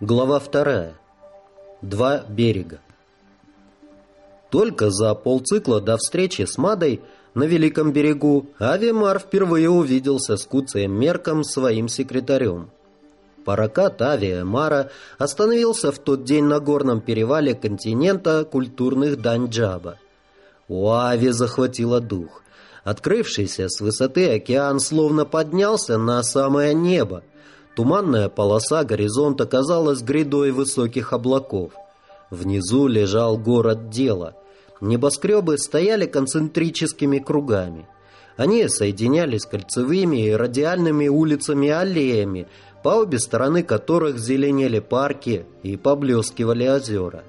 Глава вторая. Два берега. Только за полцикла до встречи с Мадой на Великом берегу Авимар впервые увиделся с Куцием Мерком своим секретарем. Паракат Авиамара остановился в тот день на горном перевале континента культурных Данджаба. У Ави захватило дух. Открывшийся с высоты океан словно поднялся на самое небо, Туманная полоса горизонта казалась грядой высоких облаков. Внизу лежал город дела. Небоскребы стояли концентрическими кругами. Они соединялись кольцевыми и радиальными улицами-аллеями, по обе стороны которых зеленели парки и поблескивали озера.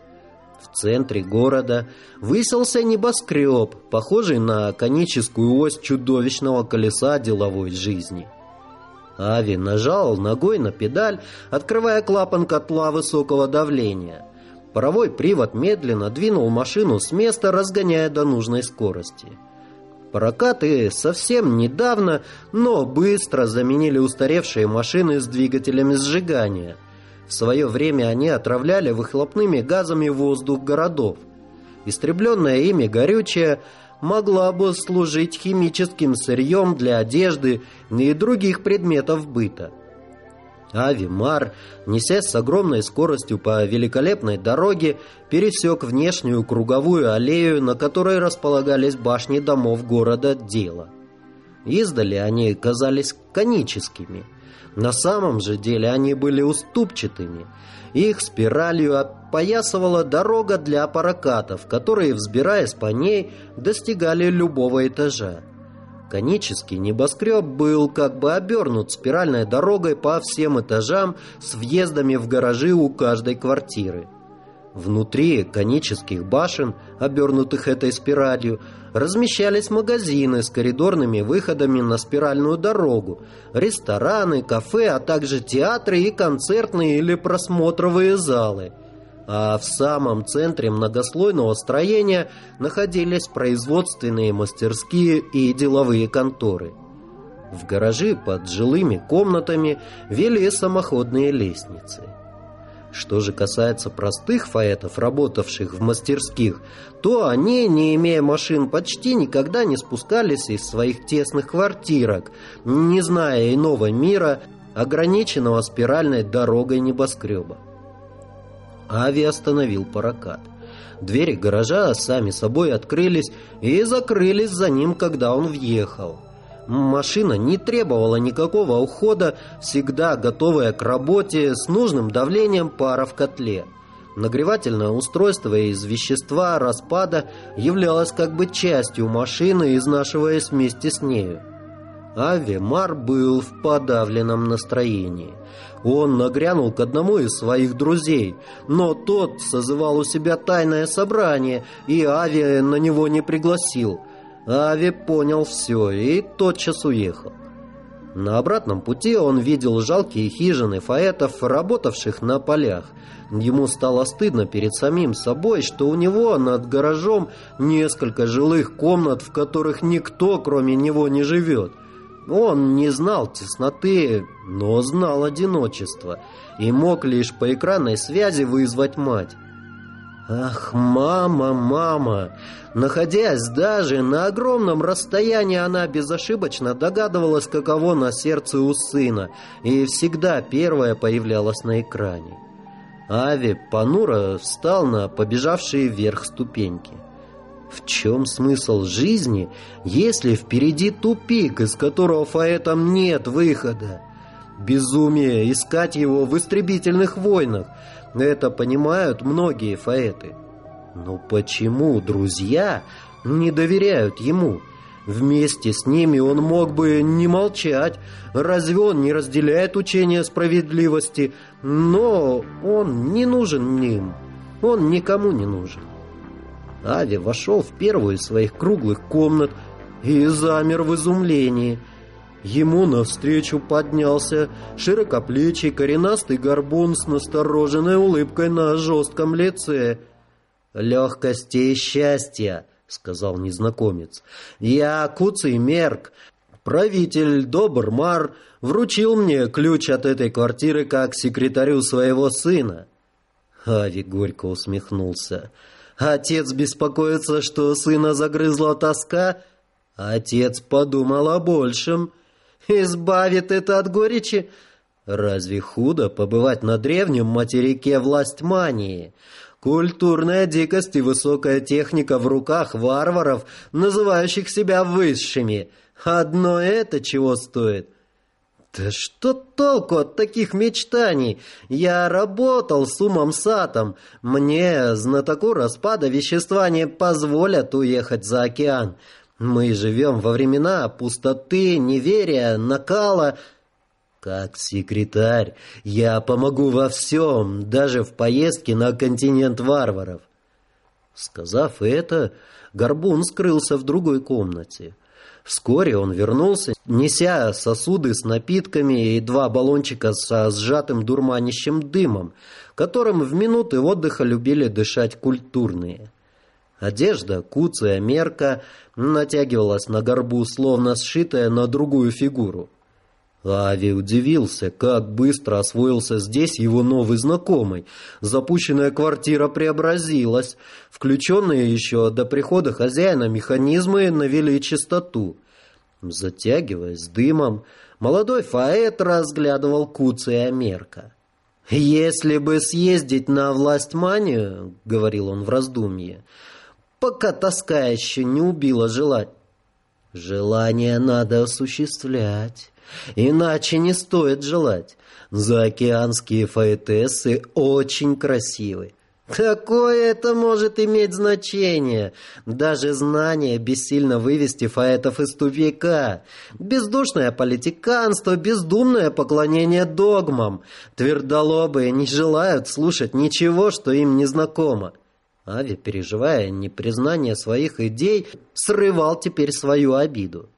В центре города высился небоскреб, похожий на коническую ось чудовищного колеса деловой жизни. Ави нажал ногой на педаль, открывая клапан котла высокого давления. Паровой привод медленно двинул машину с места, разгоняя до нужной скорости. Прокаты совсем недавно, но быстро заменили устаревшие машины с двигателями сжигания. В свое время они отравляли выхлопными газами воздух городов. Истребленное ими горючее – могла бы служить химическим сырьем для одежды и других предметов быта. Авимар, несясь с огромной скоростью по великолепной дороге, пересек внешнюю круговую аллею, на которой располагались башни домов города Дела. Издали они казались коническими. На самом же деле они были уступчатыми – их спиралью опоясывала дорога для паракатов, которые, взбираясь по ней, достигали любого этажа. Конический небоскреб был как бы обернут спиральной дорогой по всем этажам с въездами в гаражи у каждой квартиры. Внутри конических башен, обернутых этой спиралью, размещались магазины с коридорными выходами на спиральную дорогу, рестораны, кафе, а также театры и концертные или просмотровые залы. А в самом центре многослойного строения находились производственные мастерские и деловые конторы. В гаражи под жилыми комнатами вели самоходные лестницы. Что же касается простых фаэтов, работавших в мастерских, то они, не имея машин, почти никогда не спускались из своих тесных квартирок, не зная иного мира, ограниченного спиральной дорогой небоскреба. Ави остановил паракат. Двери гаража сами собой открылись и закрылись за ним, когда он въехал. Машина не требовала никакого ухода, всегда готовая к работе с нужным давлением пара в котле. Нагревательное устройство из вещества распада являлось как бы частью машины, изнашиваясь вместе с нею. Авимар был в подавленном настроении. Он нагрянул к одному из своих друзей, но тот созывал у себя тайное собрание, и Ави на него не пригласил – Ави понял все и тотчас уехал. На обратном пути он видел жалкие хижины фаэтов, работавших на полях. Ему стало стыдно перед самим собой, что у него над гаражом несколько жилых комнат, в которых никто, кроме него, не живет. Он не знал тесноты, но знал одиночество и мог лишь по экранной связи вызвать мать. Ах, мама, мама! Находясь даже на огромном расстоянии, она безошибочно догадывалась, каково на сердце у сына, и всегда первая появлялась на экране. Ави понуро встал на побежавшие вверх ступеньки. В чем смысл жизни, если впереди тупик, из которого фаэтам нет выхода? Безумие искать его в истребительных войнах — это понимают многие фаэты. Но почему друзья не доверяют ему? Вместе с ними он мог бы не молчать. Разве он не разделяет учение справедливости? Но он не нужен им. Он никому не нужен. Ави вошел в первую из своих круглых комнат и замер в изумлении – Ему навстречу поднялся широкоплечий коренастый горбун с настороженной улыбкой на жестком лице. «Легкости и счастья», — сказал незнакомец. «Я Куций Мерк. Правитель Добрмар вручил мне ключ от этой квартиры как секретарю своего сына. Ави горько усмехнулся. Отец беспокоится, что сына загрызла тоска. Отец подумал о большем. Избавит это от горечи. Разве худо побывать на древнем материке власть мании? Культурная дикость и высокая техника в руках варваров, называющих себя высшими. Одно это чего стоит? Да что толку от таких мечтаний? Я работал с умом сатом. Мне, знатоку распада вещества, не позволят уехать за океан. Мы живем во времена пустоты, неверия, накала. Как секретарь я помогу во всем, даже в поездке на континент варваров. Сказав это, Горбун скрылся в другой комнате. Вскоре он вернулся, неся сосуды с напитками и два баллончика со сжатым дурманящим дымом, которым в минуты отдыха любили дышать культурные. Одежда, куцая мерка, натягивалась на горбу, словно сшитая на другую фигуру. Ави удивился, как быстро освоился здесь его новый знакомый. Запущенная квартира преобразилась. Включенные еще до прихода хозяина механизмы навели чистоту. Затягиваясь дымом, молодой Фаэт разглядывал Куция Мерка. «Если бы съездить на власть манию, — говорил он в раздумье, — пока тоска еще не убила желать. Желание надо осуществлять». Иначе не стоит желать. Заокеанские фаэтессы очень красивы. Какое это может иметь значение? Даже знание бессильно вывести фаэтов из тупика. Бездушное политиканство, бездумное поклонение догмам. Твердолобые не желают слушать ничего, что им не знакомо. Ави, переживая непризнание своих идей, срывал теперь свою обиду.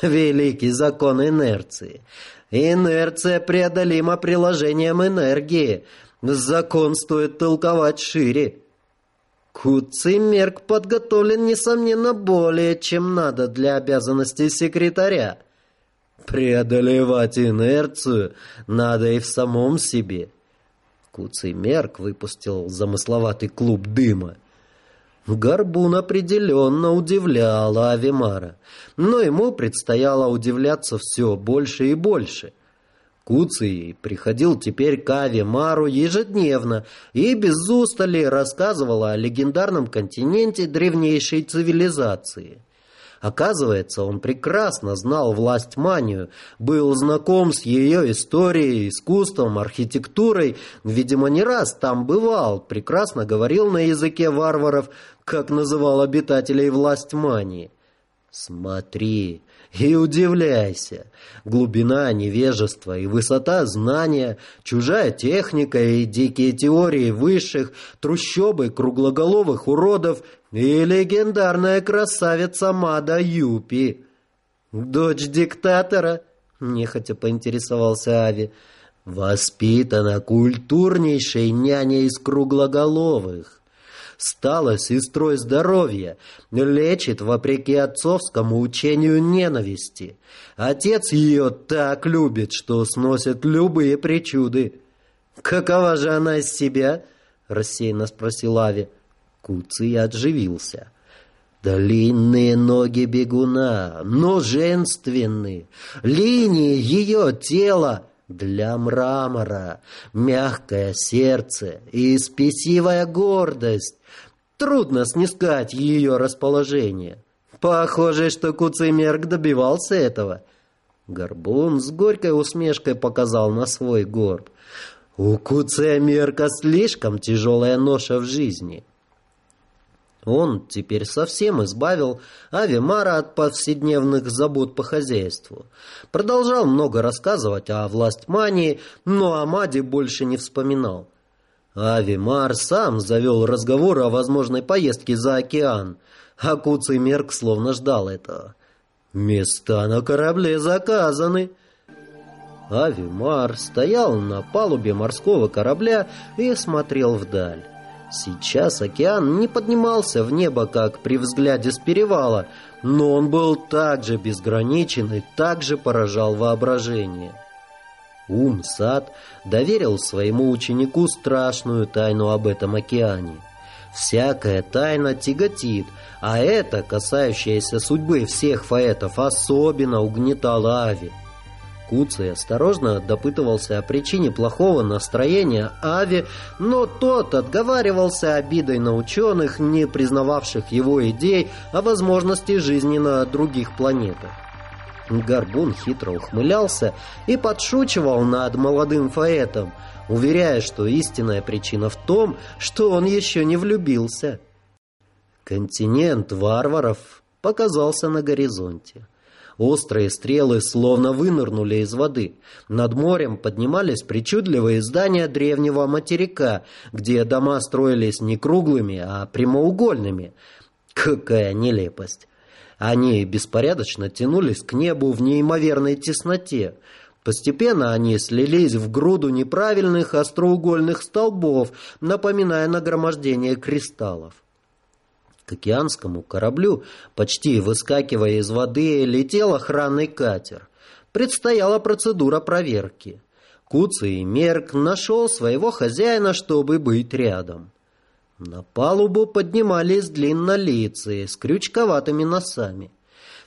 Великий закон инерции. Инерция преодолима приложением энергии. Закон стоит толковать шире. Куцый мерк подготовлен, несомненно, более, чем надо для обязанностей секретаря. Преодолевать инерцию надо и в самом себе. Куцый мерк выпустил замысловатый клуб дыма. Горбун определенно удивлял Авимара, но ему предстояло удивляться все больше и больше. Куций приходил теперь к Авимару ежедневно и без устали рассказывал о легендарном континенте древнейшей цивилизации – Оказывается, он прекрасно знал власть манию, был знаком с ее историей, искусством, архитектурой, видимо, не раз там бывал, прекрасно говорил на языке варваров, как называл обитателей власть мании. Смотри и удивляйся. Глубина невежества и высота знания, чужая техника и дикие теории высших, трущобы круглоголовых уродов и легендарная красавица Мада Юпи. Дочь диктатора, нехотя поинтересовался Ави, воспитана культурнейшей няней из круглоголовых. Стала сестрой здоровья, лечит вопреки отцовскому учению ненависти. Отец ее так любит, что сносит любые причуды. «Какова же она из себя?» — рассеянно спросил Ави. Куцый отживился. Длинные ноги бегуна, но женственные. Линии ее тела для мрамора. Мягкое сердце и спесивая гордость. Трудно снискать ее расположение. Похоже, что Куцимерк добивался этого. Горбун с горькой усмешкой показал на свой горб. У Куцемерка слишком тяжелая ноша в жизни. Он теперь совсем избавил Авимара от повседневных забот по хозяйству. Продолжал много рассказывать о властьмании, но о Маде больше не вспоминал. Авимар сам завел разговор о возможной поездке за океан, а Мерк словно ждал этого. «Места на корабле заказаны». Авимар стоял на палубе морского корабля и смотрел вдаль. Сейчас океан не поднимался в небо, как при взгляде с перевала, но он был так же безграничен и так же поражал воображение. Ум Сад доверил своему ученику страшную тайну об этом океане. Всякая тайна тяготит, а это, касающаяся судьбы всех фаэтов, особенно угнетало Ави. Куций осторожно допытывался о причине плохого настроения Ави, но тот отговаривался обидой на ученых, не признававших его идей о возможности жизни на других планетах. Горбун хитро ухмылялся и подшучивал над молодым фаэтом, уверяя, что истинная причина в том, что он еще не влюбился. Континент варваров показался на горизонте. Острые стрелы словно вынырнули из воды. Над морем поднимались причудливые здания древнего материка, где дома строились не круглыми, а прямоугольными. Какая нелепость! Они беспорядочно тянулись к небу в неимоверной тесноте. Постепенно они слились в груду неправильных остроугольных столбов, напоминая нагромождение кристаллов. К океанскому кораблю, почти выскакивая из воды, летел охранный катер. Предстояла процедура проверки. Куцый Мерк нашел своего хозяина, чтобы быть рядом. На палубу поднимались длиннолицые с крючковатыми носами.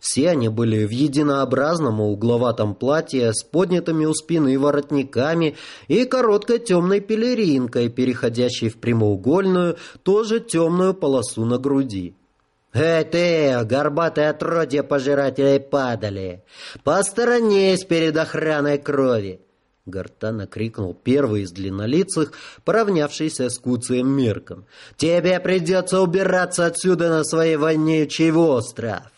Все они были в единообразном угловатом платье с поднятыми у спины воротниками и короткой темной пелеринкой, переходящей в прямоугольную, тоже темную полосу на груди. «Эй ты, горбатое отродье пожирателей падали! Посторонись перед охраной крови!» Гортана крикнул первый из длиннолицых, поравнявшийся с Куцием Мерком. «Тебе придется убираться отсюда на своей вонючий остров!»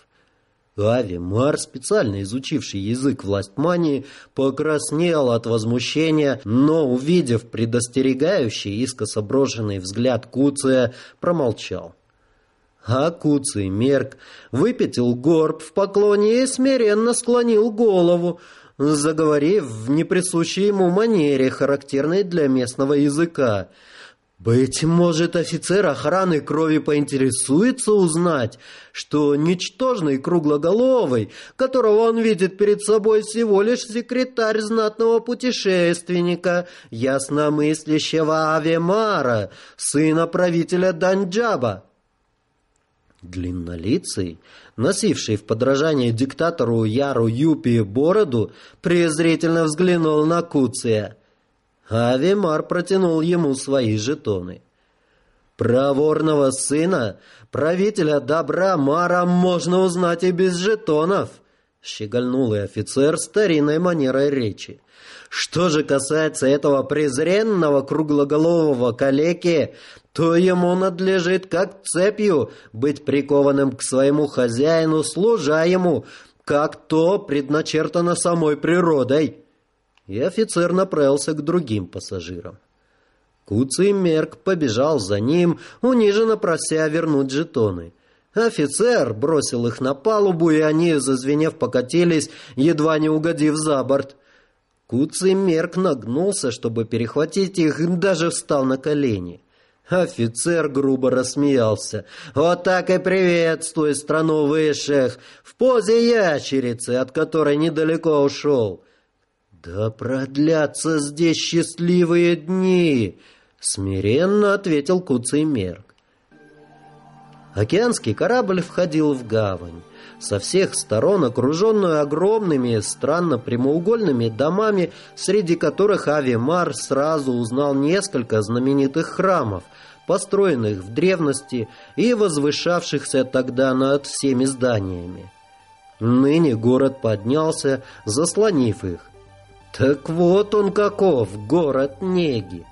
Ави Мар, специально изучивший язык властьмании, покраснел от возмущения, но, увидев предостерегающий искоса брошенный взгляд Куция, промолчал. А Куций Мерк выпятил горб в поклоне и смиренно склонил голову, заговорив в неприсущей ему манере, характерной для местного языка — быть может, офицер охраны крови поинтересуется узнать, что ничтожный круглоголовый, которого он видит перед собой всего лишь секретарь знатного путешественника, ясномыслящего Авемара, сына правителя Данджаба. Длиннолицый, носивший в подражание диктатору Яру Юпи бороду, презрительно взглянул на Куция — а Вимар протянул ему свои жетоны. «Проворного сына, правителя добра Мара, можно узнать и без жетонов», — щегольнул и офицер старинной манерой речи. «Что же касается этого презренного круглоголового калеки, то ему надлежит как цепью быть прикованным к своему хозяину, служа ему, как то предначертано самой природой» и офицер направился к другим пассажирам. Куцый Мерк побежал за ним, униженно прося вернуть жетоны. Офицер бросил их на палубу, и они, зазвенев, покатились, едва не угодив за борт. Куцый Мерк нагнулся, чтобы перехватить их, даже встал на колени. Офицер грубо рассмеялся. «Вот так и приветствуй страну высших! В позе ящерицы, от которой недалеко ушел!» «Да продлятся здесь счастливые дни!» — смиренно ответил Куцый Мерк. Океанский корабль входил в гавань, со всех сторон окруженную огромными, странно прямоугольными домами, среди которых Авимар сразу узнал несколько знаменитых храмов, построенных в древности и возвышавшихся тогда над всеми зданиями. Ныне город поднялся, заслонив их. Так вот он каков, город Неги.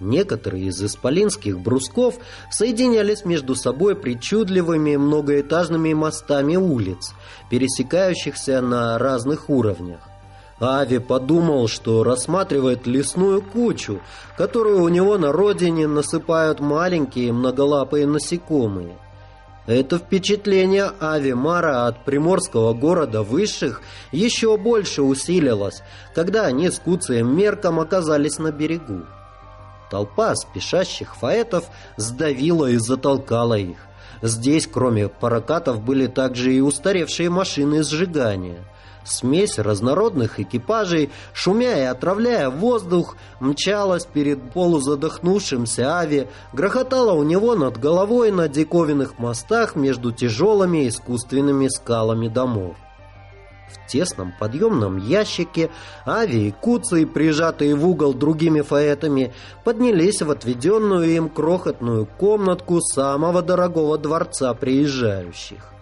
Некоторые из исполинских брусков соединялись между собой причудливыми многоэтажными мостами улиц, пересекающихся на разных уровнях. Ави подумал, что рассматривает лесную кучу, которую у него на родине насыпают маленькие многолапые насекомые. Это впечатление Авимара от приморского города высших еще больше усилилось, когда они с Куцием Мерком оказались на берегу. Толпа спешащих фаэтов сдавила и затолкала их. Здесь, кроме паракатов, были также и устаревшие машины сжигания. Смесь разнородных экипажей, шумя и отравляя воздух, мчалась перед полузадохнувшимся Ави, грохотала у него над головой на диковинных мостах между тяжелыми искусственными скалами домов. В тесном подъемном ящике Ави и Куций, прижатые в угол другими фаэтами, поднялись в отведенную им крохотную комнатку самого дорогого дворца приезжающих.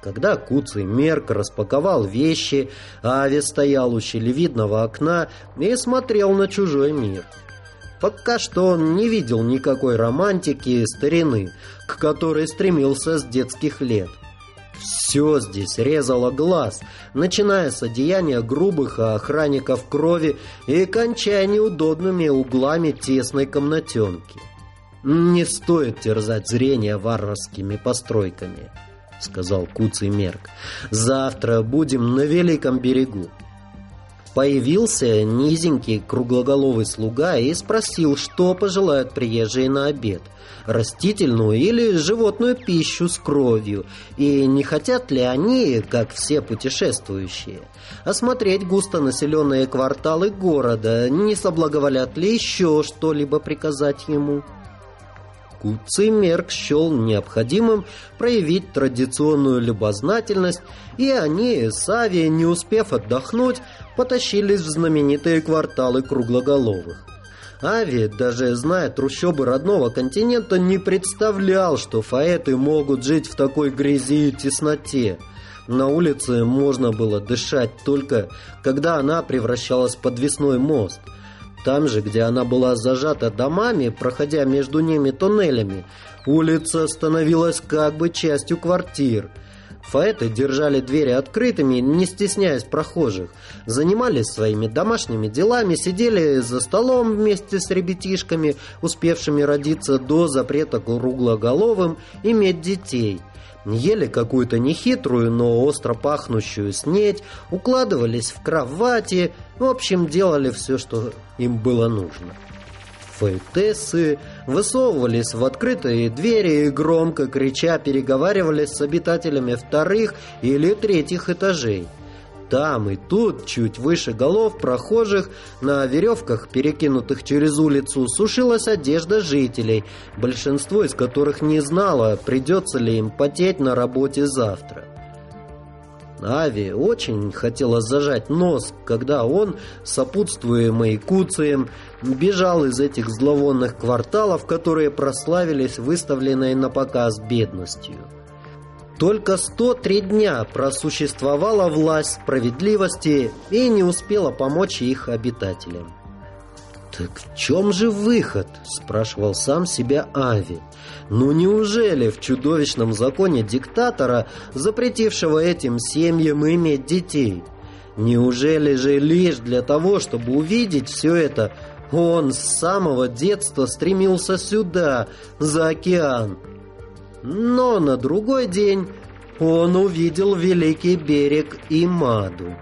Когда Куцый Мерк распаковал вещи, Ави стоял у щелевидного окна и смотрел на чужой мир. Пока что он не видел никакой романтики и старины, к которой стремился с детских лет. Все здесь резало глаз, начиная с одеяния грубых охранников крови и кончая неудобными углами тесной комнатенки. Не стоит терзать зрение варварскими постройками. — сказал Куцый Мерк. «Завтра будем на Великом берегу». Появился низенький круглоголовый слуга и спросил, что пожелают приезжие на обед – растительную или животную пищу с кровью, и не хотят ли они, как все путешествующие, осмотреть густонаселенные кварталы города, не соблаговолят ли еще что-либо приказать ему. Куцимерк счел необходимым проявить традиционную любознательность, и они, Сави, не успев отдохнуть, потащились в знаменитые кварталы круглоголовых. Ави, даже зная трущобы родного континента, не представлял, что фаэты могут жить в такой грязи и тесноте. На улице можно было дышать только, когда она превращалась в подвесной мост – там же, где она была зажата домами, проходя между ними туннелями, улица становилась как бы частью квартир. Фаэты держали двери открытыми, не стесняясь прохожих, занимались своими домашними делами, сидели за столом вместе с ребятишками, успевшими родиться до запрета круглоголовым иметь детей – ели какую-то нехитрую, но остро пахнущую снедь, укладывались в кровати, в общем, делали все, что им было нужно. Фейтессы высовывались в открытые двери и громко крича переговаривались с обитателями вторых или третьих этажей. Там и тут, чуть выше голов прохожих, на веревках, перекинутых через улицу, сушилась одежда жителей, большинство из которых не знало, придется ли им потеть на работе завтра. Ави очень хотела зажать нос, когда он, сопутствуемый Куцием, бежал из этих зловонных кварталов, которые прославились выставленной на показ бедностью. Только 103 дня просуществовала власть справедливости и не успела помочь их обитателям. «Так в чем же выход?» – спрашивал сам себя Ави. «Ну неужели в чудовищном законе диктатора, запретившего этим семьям иметь детей? Неужели же лишь для того, чтобы увидеть все это, он с самого детства стремился сюда, за океан?» Но на другой день он увидел великий берег и Маду.